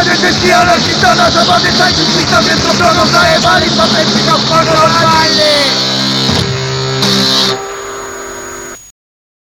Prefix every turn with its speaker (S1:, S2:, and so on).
S1: Panie dzieci, ale ci to na zawody tańczy Ci sobie obroną zajebali Patent mi na wchodzą